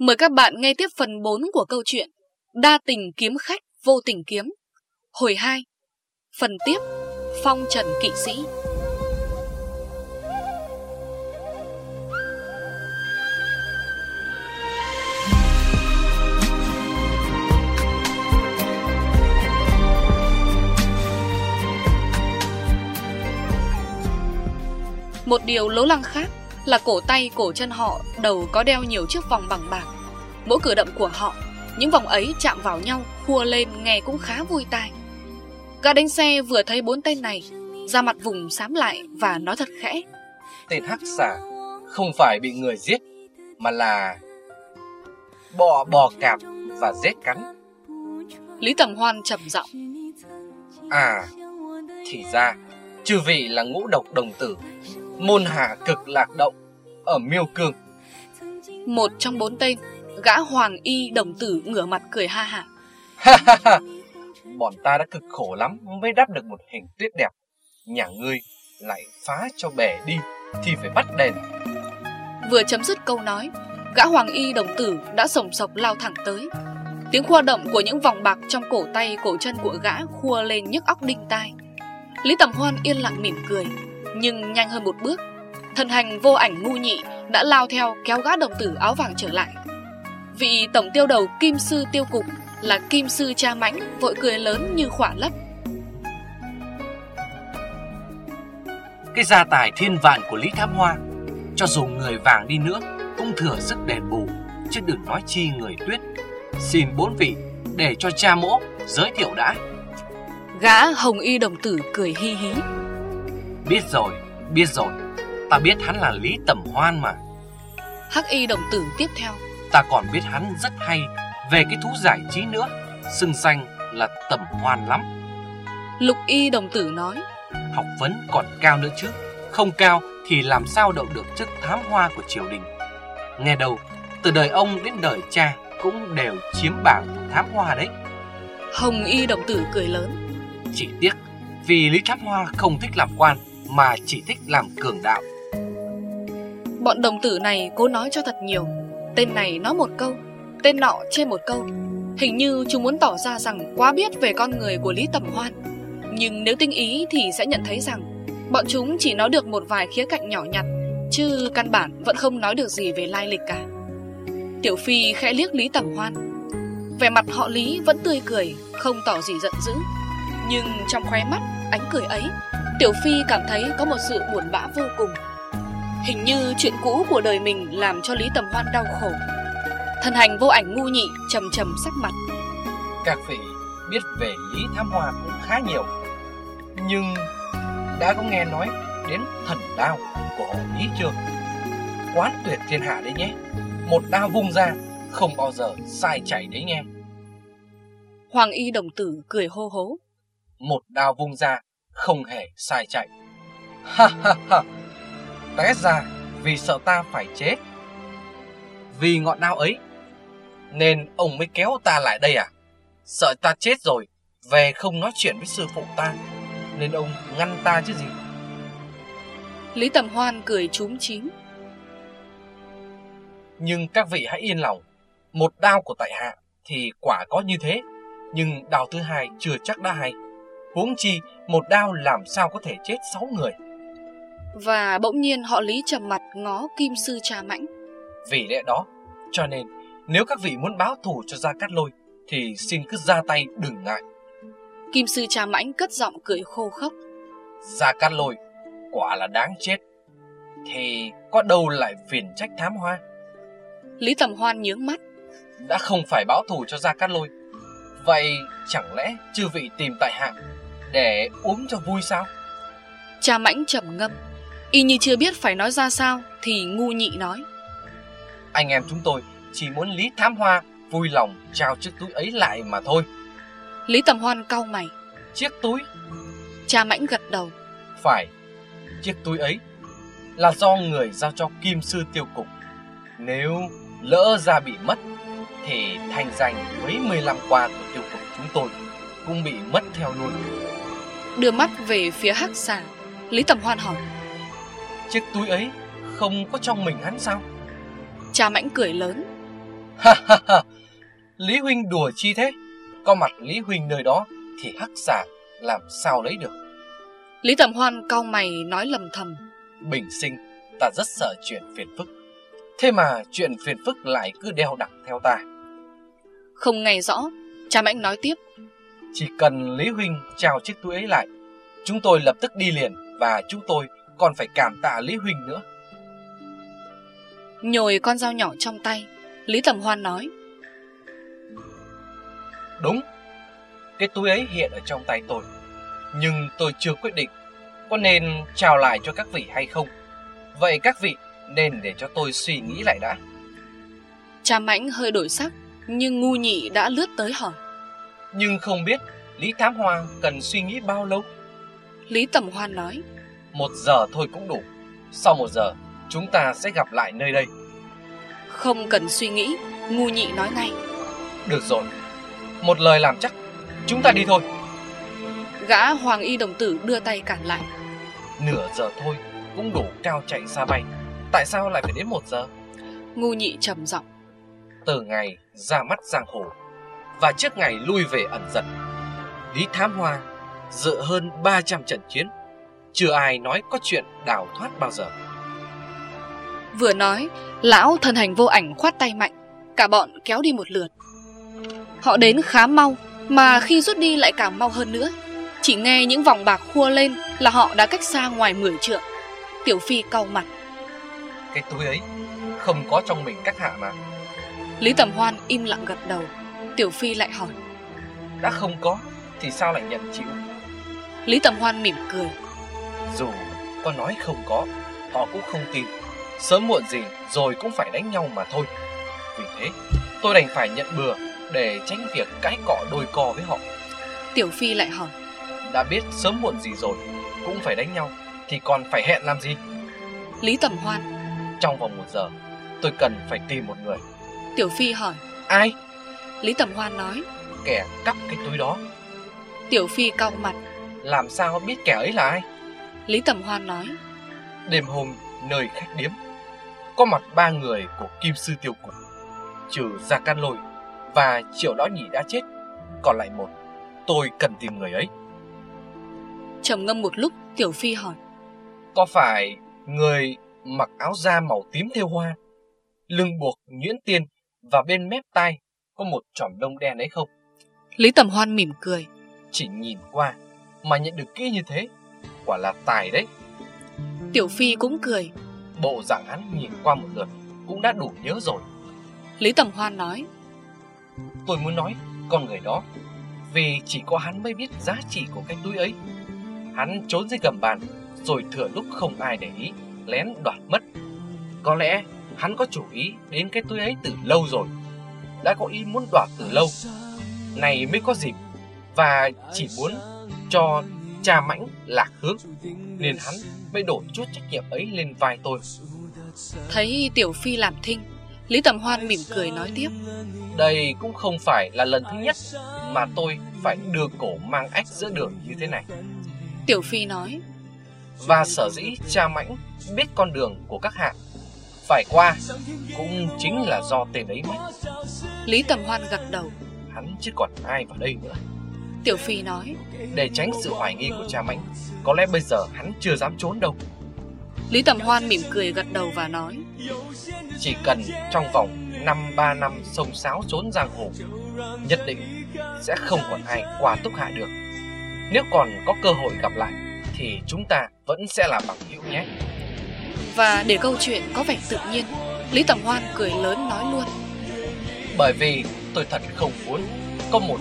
Mời các bạn nghe tiếp phần 4 của câu chuyện Đa tình kiếm khách vô tình kiếm. Hồi 2 Phần tiếp, Phong trần kỵ sĩ. Một điều lố lăng khác là cổ tay cổ chân họ đầu có đeo nhiều chiếc vòng bằng bạc. Mỗi cử động của họ, những vòng ấy chạm vào nhau, khua lên nghe cũng khá vui tai. Gã đánh xe vừa thấy bốn tên này, ra mặt vùng xám lại và nói thật khẽ. Tên hắc xà không phải bị người giết, mà là bò bò cạp và rết cắn. Lý Tầm Hoan trầm giọng. À, thì ra, chư vị là ngũ độc đồng tử môn hạ cực lạc động ở miêu cương. Một trong bốn tên gã hoàng y đồng tử ngửa mặt cười ha hả. Bọn ta đã cực khổ lắm mới đắp được một hình tuyết đẹp. Nhà ngươi lại phá cho bể đi thì phải bắt đền. Vừa chấm dứt câu nói gã hoàng y đồng tử đã sồng sộc lao thẳng tới. Tiếng khua động của những vòng bạc trong cổ tay cổ chân của gã khua lên nhức óc đinh tai. Lý tầm hoan yên lặng mỉm cười nhưng nhanh hơn một bước Thần hành vô ảnh ngu nhị Đã lao theo kéo gã đồng tử áo vàng trở lại. Vị tổng tiêu đầu Kim Sư Tiêu Cục Là Kim Sư Cha Mãnh Vội cười lớn như khỏa lấp. Cái gia tài thiên vạn của Lý Tham Hoa Cho dù người vàng đi nữa Cũng thừa sức đền bù Chứ đừng nói chi người tuyết. Xin bốn vị để cho cha mỗ giới thiệu đã. Gã hồng y đồng tử cười hi hí Biết rồi, biết rồi. Ta biết hắn là Lý Tẩm Hoan mà. Hắc y đồng tử tiếp theo. Ta còn biết hắn rất hay. Về cái thú giải trí nữa Sưng xanh là Tẩm Hoan lắm. Lục y đồng tử nói Học vấn còn cao nữa chứ. Không cao thì làm sao đậu được chức thám hoa của triều đình? Nghe đâu Từ đời ông đến đời cha Cũng đều chiếm bảng thám hoa đấy. Hồng y đồng tử cười lớn Chỉ tiếc Vì Lý Thám Hoa không thích làm quan mà chỉ thích làm cường đạo. Bọn đồng tử này cố nói cho thật nhiều. Tên này nói một câu, tên nọ chê một câu. Hình như chúng muốn tỏ ra rằng quá biết về con người của Lý Tầm Hoan. Nhưng nếu tinh ý thì sẽ nhận thấy rằng bọn chúng chỉ nói được một vài khía cạnh nhỏ nhặt, chứ căn bản vẫn không nói được gì về lai lịch cả. Tiểu Phi khẽ liếc Lý Tầm Hoan. Vẻ mặt họ Lý vẫn tươi cười, không tỏ gì giận dữ. Nhưng trong khóe mắt, ánh cười ấy Tiểu Phi cảm thấy có một sự buồn bã vô cùng. Hình như chuyện cũ của đời mình làm cho Lý Tầm Hoan đau khổ. Thần hành vô ảnh ngu nhị trầm trầm sắc mặt. Các vị biết về Lý Tham Hoa cũng khá nhiều Nhưng đã có nghe nói đến thần đao của họ Lý chưa? Quán tuyệt thiên hạ đấy nhé Một đao vung ra không bao giờ sai chảy đấy nghe. Hoàng y đồng tử cười hô hố Một đao vung ra không hề sai chạy. Ha ha ha, té ra vì sợ ta phải chết. Vì ngọn đao ấy, nên ông mới kéo ta lại đây à? Sợ ta chết rồi, về không nói chuyện với sư phụ ta, nên ông ngăn ta chứ gì. Lý Tầm Hoan cười chúm chím. Nhưng các vị hãy yên lòng, một đao của tại hạ thì quả có như thế, nhưng đao thứ hai chưa chắc đã hay. Huống chi một đao làm sao có thể chết sáu người. Và bỗng nhiên họ lý trầm mặt ngó kim sư trà mãnh. Vì lẽ đó Cho nên nếu các vị muốn báo thù cho Gia Cát Lôi Thì xin cứ ra tay đừng ngại. Kim sư trà mãnh cất giọng cười khô khốc. Gia Cát Lôi Quả là đáng chết. Thì có đâu lại phiền trách thám hoa? Lý Tầm Hoan nhướng mắt. Đã không phải báo thù cho Gia Cát Lôi. Vậy chẳng lẽ chư vị tìm tại hạ để uống cho vui sao? Cha mãnh trầm ngâm. Y như chưa biết phải nói ra sao Thì ngu nhị nói. Anh em chúng tôi chỉ muốn Lý Thám Hoa Vui lòng trao chiếc túi ấy lại mà thôi. Lý Tầm Hoan cau mày. Chiếc túi? Cha mãnh gật đầu. Phải Chiếc túi ấy Là do người giao cho Kim Sư Tiêu Cục. Nếu lỡ ra bị mất Thì thành danh mấy 15 qua của tiêu cục chúng tôi Cũng bị mất theo luôn Đưa mắt về phía hắc xà Lý Tầm Hoan hỏi Chiếc túi ấy không có trong mình hắn sao Cha mãnh cười lớn Ha ha ha, Lý Huynh đùa chi thế? Có mặt Lý Huynh nơi đó thì hắc giả làm sao lấy được. Lý Tầm Hoan cau mày nói lầm thầm. Bình sinh, ta rất sợ chuyện phiền phức. Thế mà chuyện phiền phức lại cứ đeo đẳng theo ta. Không nghe rõ, cha Mãnh nói tiếp. Chỉ cần Lý Huynh trao chiếc túi ấy lại, chúng tôi lập tức đi liền và chúng tôi còn phải cảm tạ Lý Huynh nữa. Nhồi con dao nhỏ trong tay, Lý Tầm Hoan nói. Đúng, cái túi ấy hiện ở trong tay tôi. Nhưng tôi chưa quyết định có nên trao lại cho các vị hay không. Vậy các vị nên để cho tôi suy nghĩ lại đã. Cha Mãnh hơi đổi sắc, nhưng ngu nhị đã lướt tới hỏi. Nhưng không biết Lý Thám Hoa cần suy nghĩ bao lâu? Lý Tầm Hoan nói. Một giờ thôi cũng đủ. Sau một giờ, chúng ta sẽ gặp lại nơi đây. Không cần suy nghĩ, ngu nhị nói ngay. Được rồi, một lời làm chắc, chúng ta đi thôi. Gã Hoàng Y Đồng Tử đưa tay cản lại. Nửa giờ thôi, cũng đủ cao chạy xa bay. Tại sao lại phải đến một giờ? Ngu nhị trầm giọng. Từ ngày ra mắt giang hồ và trước ngày lui về ẩn giật, Lý Thám Hoa dự hơn 300 trận chiến, chưa ai nói có chuyện đào thoát bao giờ. Vừa nói, lão thân hành vô ảnh khoát tay mạnh, cả bọn kéo đi một lượt. Họ đến khá mau, mà khi rút đi lại càng mau hơn nữa. Chỉ nghe những vòng bạc khua lên là họ đã cách xa ngoài 10 trượng. Tiểu Phi cau mặt. Cái túi ấy không có trong mình các hạ mà. Lý Tầm Hoan im lặng gật đầu. Tiểu Phi lại hỏi. Đã không có thì sao lại nhận chịu? Lý Tầm Hoan mỉm cười. Dù có nói không có, họ cũng không tin. Sớm muộn gì rồi cũng phải đánh nhau mà thôi. Vì thế, tôi đành phải nhận bừa để tránh việc cãi cọ đôi co với họ. Tiểu Phi lại hỏi. Đã biết sớm muộn gì rồi cũng phải đánh nhau thì còn phải hẹn làm gì? Lý Tầm Hoan. Trong vòng một giờ, tôi cần phải tìm một người. Tiểu Phi hỏi. Ai? Lý Tầm Hoan nói. Kẻ cắp cái túi đó. Tiểu Phi cau mặt. Làm sao biết kẻ ấy là ai? Lý Tầm Hoan nói. Đêm hôm nơi khách điếm, có mặt ba người của Kim Sư Tiêu Cục, trừ Gia Can Lôi và Triệu Đó Nhị đã chết, còn lại một. Tôi cần tìm người ấy. Trầm ngâm một lúc, Tiểu Phi hỏi. Có phải người mặc áo da màu tím thêu hoa, lưng buộc nhuyễn tiên và bên mép tai có một chỏm đông đen ấy không? Lý Tầm Hoan mỉm cười. Chỉ nhìn qua mà nhận được kỹ như thế, quả là tài đấy. Tiểu Phi cũng cười. Bộ dạng hắn nhìn qua một lượt cũng đã đủ nhớ rồi. Lý Tầm Hoan nói. Tôi muốn nói con người đó vì chỉ có hắn mới biết giá trị của cái túi ấy. Hắn trốn dưới gầm bàn rồi thừa lúc không ai để ý lén đoạt mất. Có lẽ hắn có chủ ý đến cái túi ấy từ lâu rồi. Đã có ý muốn đoạt từ lâu. Này mới có dịp và chỉ muốn cho cha mãnh lạc hướng nên hắn mới đổ chút trách nhiệm ấy lên vai tôi. Thấy Tiểu Phi làm thinh, Lý Tầm Hoan mỉm cười nói tiếp. Đây cũng không phải là lần thứ nhất mà tôi phải đưa cổ mang ách giữa đường như thế này. Tiểu Phi nói. Và sở dĩ cha mãnh biết con đường của các hạ phải qua cũng chính là do tên ấy mất. Lý Tầm Hoan gật đầu. Hắn chứ còn ai vào đây nữa. Tiểu Phi nói. Để tránh sự hoài nghi của cha mãnh, có lẽ bây giờ hắn chưa dám trốn đâu. Lý Tầm Hoan mỉm cười gật đầu và nói. Chỉ cần trong vòng năm ba năm sông sáo trốn giang hồ, nhất định sẽ không còn ai qua túc hạ được. Nếu còn có cơ hội gặp lại, thì chúng ta vẫn sẽ là bằng hữu nhé. Và để câu chuyện có vẻ tự nhiên, Lý Tầm Hoan cười lớn nói luôn. Bởi vì tôi thật không muốn có một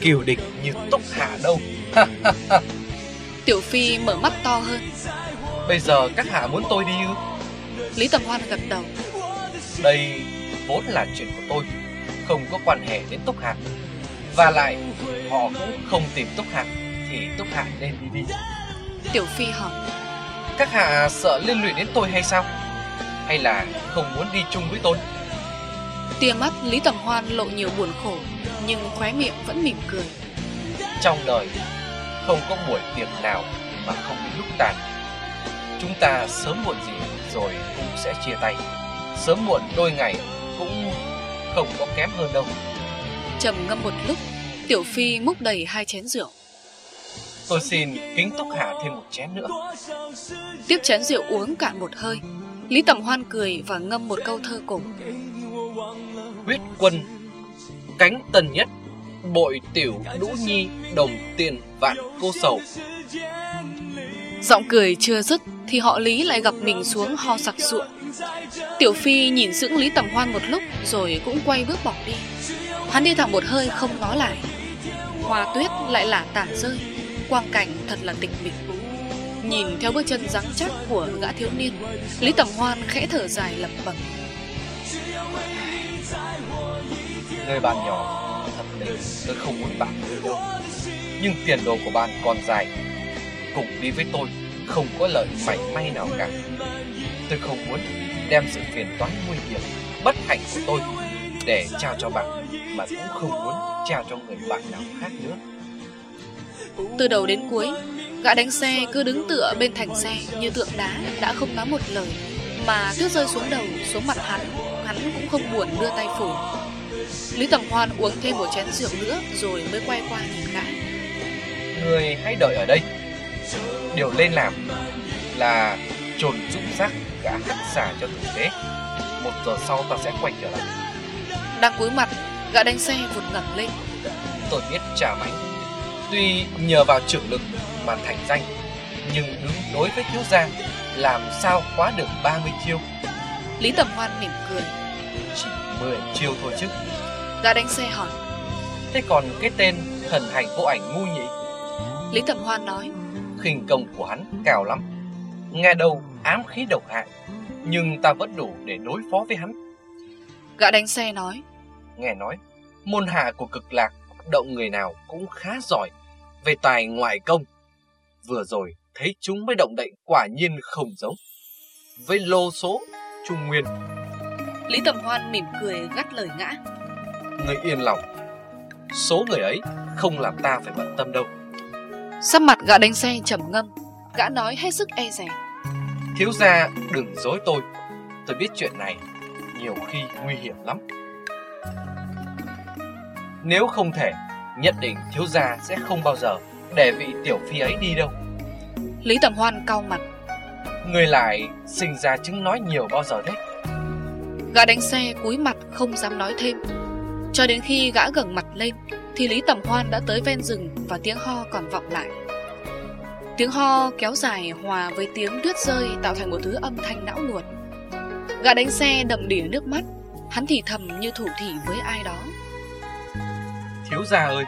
kiều địch như túc hạ đâu. Tiểu Phi mở mắt to hơn. Bây giờ các hạ muốn tôi đi ư? Lý Tầm Hoan gật đầu. Đây vốn là chuyện của tôi, không có quan hệ đến Túc Hạc. Và lại họ cũng không tìm Túc Hạc thì Túc Hạc nên đi đi. Tiểu Phi hỏi. Các hạ sợ liên lụy đến tôi hay sao? Hay là không muốn đi chung với tôi? Tia mắt Lý Tầm Hoan lộ nhiều buồn khổ, nhưng khóe miệng vẫn mỉm cười. Trong đời không có buổi tiệc nào mà không bị lúc tàn. Chúng ta sớm muộn gì rồi cũng sẽ chia tay. Sớm muộn đôi ngày cũng không có kém hơn đâu Trầm ngâm một lúc Tiểu Phi múc đầy hai chén rượu Tôi xin kính túc hạ thêm một chén nữa. Tiếp chén rượu uống cạn một hơi Lý Tầm Hoan cười và ngâm một câu thơ cổ. Huyết quân Cánh tần nhất Bội tiểu đũ nhi Đồng tiền vạn cô sầu. Giọng cười chưa dứt Thì họ Lý lại gặp mình xuống ho sặc sụa. Tiểu Phi nhìn dưỡng Lý Tầm Hoan một lúc Rồi cũng quay bước bỏ đi. Hắn đi thẳng một hơi không nói lại. Hoa tuyết lại lả tả rơi Quang cảnh thật là tịch mịch. Nhìn theo bước chân rắn chắc của gã thiếu niên, Lý Tầm Hoan khẽ thở dài lẩm bẩm. Người bạn nhỏ Thật tình tôi không muốn bạn đi đâu. Nhưng tiền đồ của bạn còn dài, Cùng đi với tôi Không có lợi mảnh may nào cả. Tôi không muốn đem sự phiền toái nguy hiểm, Bất hạnh của tôi Để trao cho bạn, Mà cũng không muốn trao cho người bạn nào khác nữa. Từ đầu đến cuối Gã đánh xe cứ đứng tựa bên thành xe Như tượng đá đã không nói một lời Mà tuyết rơi xuống đầu xuống mặt hắn Hắn cũng không buồn đưa tay phủ. Lý Tầm Hoan uống thêm một chén rượu nữa Rồi mới quay qua nhìn gã. Người hãy đợi ở đây. Điều lên làm Là trồn dụng xác gã hắc xà cho tử tế. Một giờ sau ta sẽ quay trở lại. Đang cúi mặt Gã đánh xe vụt ngẩng lên. Tôi biết trả mánh Tuy nhờ vào trưởng lực mà thành danh Nhưng đứng đối với thiếu gia Làm sao quá được 30 chiêu? Lý Tầm Hoan mỉm cười. Chỉ 10 chiêu thôi chứ. Gã đánh xe hỏi. Thế còn cái tên thần hành vô ảnh ngu nhỉ? Lý Tầm Hoan nói. Khinh công của hắn cao lắm. Nghe đâu ám khí độc hại Nhưng ta vẫn đủ để đối phó với hắn. Gã đánh xe nói. Nghe nói Môn hạ của cực lạc Động người nào cũng khá giỏi Về tài ngoại công. Vừa rồi thấy chúng mới động đậy Quả nhiên không giống. Với lô số Trung Nguyên. Lý Tầm Hoan mỉm cười gắt lời gã Người yên lòng. Số người ấy không làm ta phải bận tâm đâu. Sắc mặt gã đánh xe trầm ngâm Gã nói hết sức e rẻ Thiếu gia đừng dối tôi. Tôi biết chuyện này Nhiều khi nguy hiểm lắm Nếu không thể Nhất định thiếu gia sẽ không bao giờ Để vị tiểu phi ấy đi đâu. Lý Tầm Hoan cau mặt. Người lại sinh ra chứng nói nhiều bao giờ thế? Gã đánh xe cúi mặt không dám nói thêm. Cho đến khi gã gần mặt lên Thì Lý Tầm Hoan đã tới ven rừng Và tiếng ho còn vọng lại. Tiếng ho kéo dài hòa với tiếng tuyết rơi Tạo thành một thứ âm thanh não nuột. Gã đánh xe đầm đìa nước mắt. Hắn thì thầm như thủ thỉ với ai đó Thiếu gia ơi,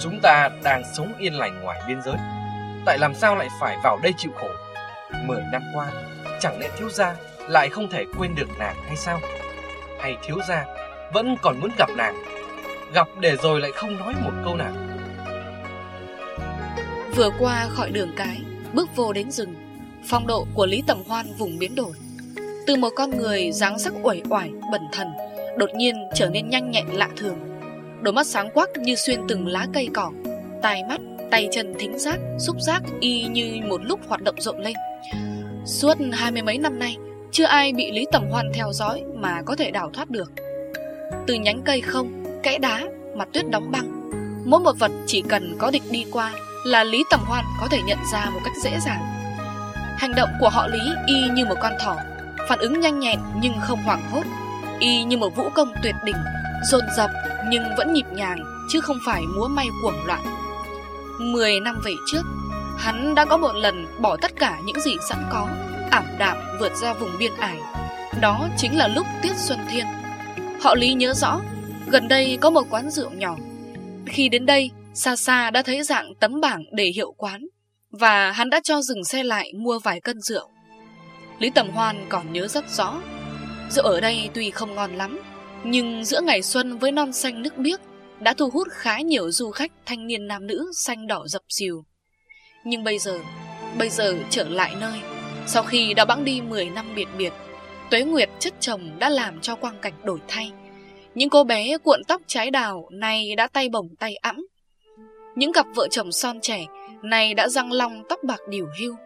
Chúng ta đang sống yên lành ngoài biên giới. Tại làm sao lại phải vào đây chịu khổ? Mười năm qua, Chẳng lẽ thiếu gia lại không thể quên được nàng hay sao? Hay thiếu gia Vẫn còn muốn gặp nàng? Gặp để rồi lại không nói một câu nào? Vừa qua khỏi đường cái, Bước vô đến rừng, Phong độ của Lý Tầm Hoan vùng biến đổi. Từ một con người dáng sắc uể oải, Bẩn thần, Đột nhiên trở nên nhanh nhẹn lạ thường. Đôi mắt sáng quắc như xuyên từng lá cây cỏ. Tai mắt, tay chân thính giác Xúc giác y như một lúc hoạt động rộn lên. Suốt hai mươi mấy năm nay Chưa ai bị Lý Tầm Hoan theo dõi Mà có thể đào thoát được. Từ nhánh cây không, kẽ đá Mặt tuyết đóng băng Mỗi một vật chỉ cần có địch đi qua là Lý Tầm Hoan có thể nhận ra một cách dễ dàng. Hành động của họ Lý y như một con thỏ, phản ứng nhanh nhẹn nhưng không hoảng hốt, y như một vũ công tuyệt đỉnh, dồn dập nhưng vẫn nhịp nhàng chứ không phải múa may cuồng loạn. Mười năm về trước, hắn đã có một lần bỏ tất cả những gì sẵn có, ảm đạm vượt ra vùng biên ải. Đó chính là lúc Tiết Xuân Thiên. Họ Lý nhớ rõ, gần đây có một quán rượu nhỏ. Khi đến đây, Xa xa đã thấy dạng tấm bảng để hiệu quán Và hắn đã cho dừng xe lại mua vài cân rượu Lý Tầm Hoan còn nhớ rất rõ Rượu ở đây tuy không ngon lắm nhưng giữa ngày xuân với non xanh nước biếc Đã thu hút khá nhiều du khách thanh niên nam nữ xanh đỏ dập dìu. Nhưng bây giờ, bây giờ trở lại nơi Sau khi đã bẵng đi 10 năm biệt biệt Tuế Nguyệt chất chồng đã làm cho quang cảnh đổi thay. Những cô bé cuộn tóc trái đào Nay đã tay bồng tay ẵm. Những cặp vợ chồng son trẻ Này đã răng long tóc bạc điều hưu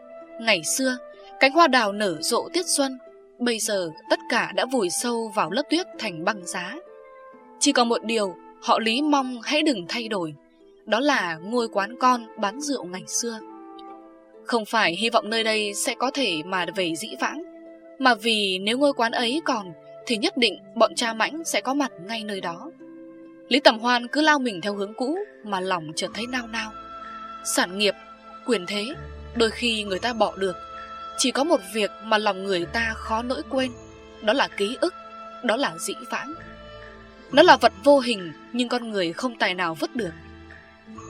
Ngày xưa Cánh hoa đào nở rộ tiết xuân Bây giờ tất cả đã vùi sâu vào lớp tuyết thành băng giá. Chỉ còn một điều họ Lý mong hãy đừng thay đổi. Đó là ngôi quán con bán rượu ngày xưa. Không phải hy vọng nơi đây sẽ có thể mà về dĩ vãng Mà vì nếu ngôi quán ấy còn Thì nhất định bọn cha mãnh sẽ có mặt ngay nơi đó. Lý Tầm Hoan cứ lao mình theo hướng cũ Mà lòng chợt thấy nao nao. Sản nghiệp, quyền thế Đôi khi người ta bỏ được. Chỉ có một việc mà lòng người ta khó nỗi quên Đó là ký ức Đó là dĩ vãng. Nó là vật vô hình Nhưng con người không tài nào vứt được.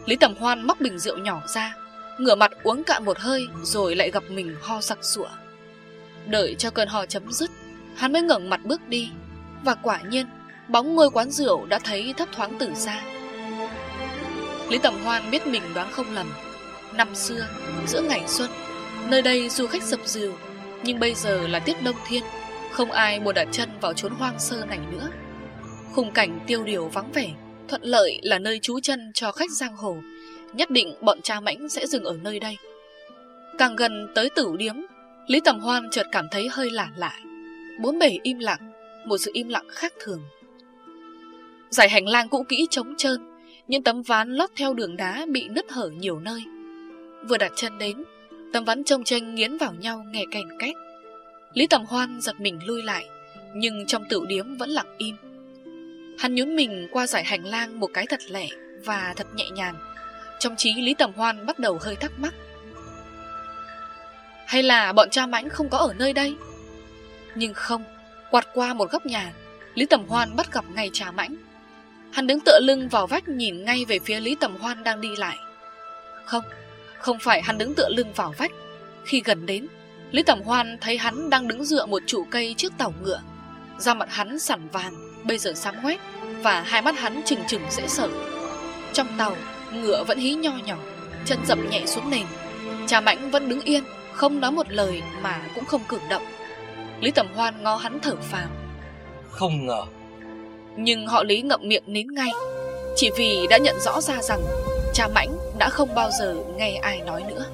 Lý Tầm Hoan móc bình rượu nhỏ ra Ngửa mặt uống cạn một hơi Rồi lại gặp mình ho sặc sụa. Đợi cho cơn ho chấm dứt Hắn mới ngẩng mặt bước đi Và quả nhiên Bóng ngôi quán rượu đã thấy thấp thoáng từ xa. Lý Tầm Hoan biết mình đoán không lầm Năm xưa, giữa ngày xuân Nơi đây du khách sập dìu, Nhưng bây giờ là tiết đông thiên, Không ai muốn đặt chân vào chốn hoang sơ này nữa. Khung cảnh tiêu điều vắng vẻ, Thuận lợi là nơi trú chân cho khách giang hồ, Nhất định bọn cha mãnh sẽ dừng ở nơi đây. Càng gần tới tử điếm, Lý Tầm Hoan chợt cảm thấy hơi lạ lạ. Bốn bể im lặng, Một sự im lặng khác thường. Giải hành lang cũ kỹ trống trơn, Những tấm ván lót theo đường đá bị nứt hở nhiều nơi. Vừa đặt chân đến Tấm ván trông tranh nghiến vào nhau nghe kèn két. Lý Tầm Hoan giật mình lui lại Nhưng trong tự điếm vẫn lặng im. Hắn nhún mình qua giải hành lang một cái thật lẻ Và thật nhẹ nhàng. Trong trí Lý Tầm Hoan bắt đầu hơi thắc mắc. Hay là bọn cha mãnh không có ở nơi đây? Nhưng không Quạt qua một góc nhà Lý Tầm Hoan bắt gặp ngay cha mãnh. Hắn đứng tựa lưng vào vách nhìn ngay về phía Lý Tầm Hoan đang đi lại. Không, không phải hắn đứng tựa lưng vào vách. Khi gần đến Lý Tầm Hoan thấy hắn đang đứng dựa một trụ cây trước tàu ngựa. Da mặt hắn sẵn vàng Bây giờ sáng quét Và hai mắt hắn trừng trừng dễ sợ. Trong tàu Ngựa vẫn hí nho nhỏ Chân dậm nhẹ xuống nền. Cha Mãnh vẫn đứng yên Không nói một lời mà cũng không cử động. Lý Tầm Hoan ngó hắn thở phào. Không ngờ. Nhưng họ Lý ngậm miệng nín ngay Chỉ vì đã nhận rõ ra rằng Cha Mãnh đã không bao giờ nghe ai nói nữa.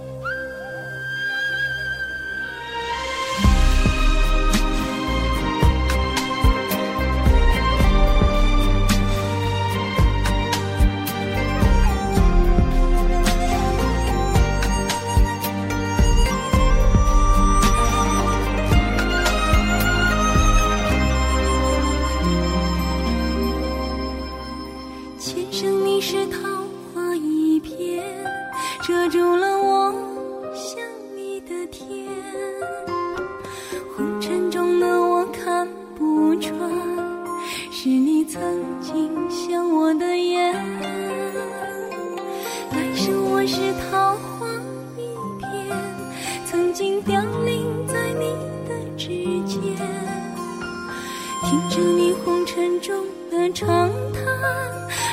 听着你红尘中的长叹，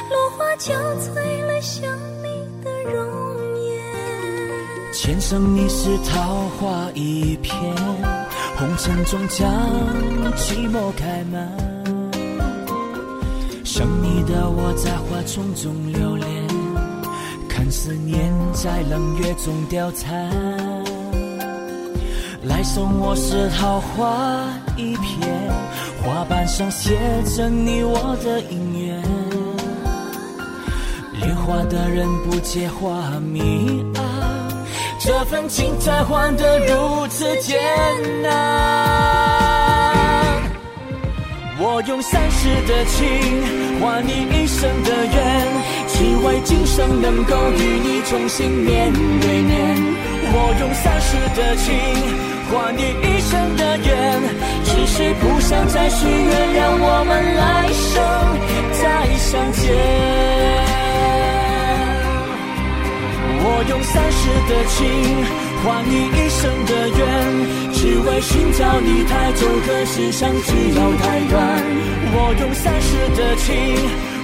落花憔悴了想你的容颜，前生你是桃花一片，红尘中将寂寞开满，想你的我在花丛中流连，看思念在冷月中凋残，来送我是桃花一片。花瓣上写着你我的姻缘。恋花的人不解花迷啊。这份情才换得如此艰难。我用三世的情换你一生的缘，只为今生能够与你重新面对面。我用三世的情换你一生的缘，不想再许愿，让我们来生再相见。我用三世的情换你一生的缘，只为寻找你太久，可是相聚又太短。我用三世的情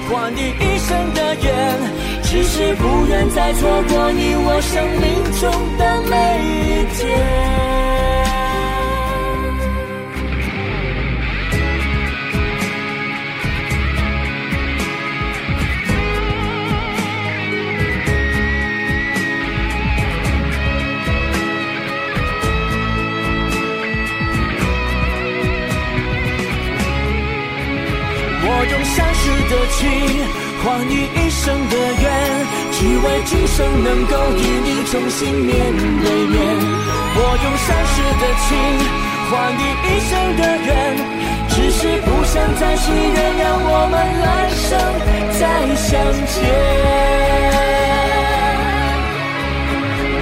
换你一生的缘，只是不愿再错过你我生命中的每一天。的情换你一生的缘，只为今生能够与你重新面对面。我用相识的情换你一生的缘，只是不想再许愿，让我们来生再相见。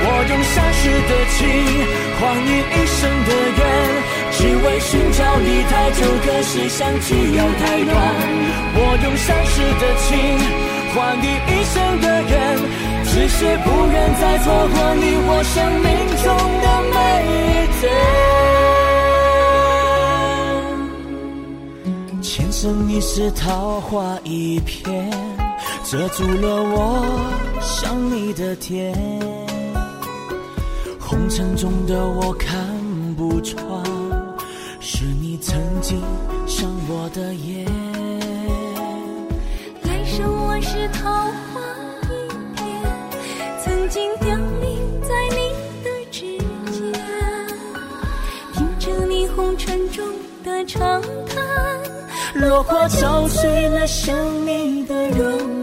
我用相识的情换你一生的缘，只为寻找你太久，可是相聚又太短。我用相识的情换你一生的缘，只是不愿再错过你我生命中的每一天。前生你是桃花一片，遮住了我想你的天。红尘中的我看不穿，是你曾经伤我的眼。来生我是桃花一片，曾经凋零在你的指尖，听着你红尘中的长叹，落花敲碎了想你的容颜。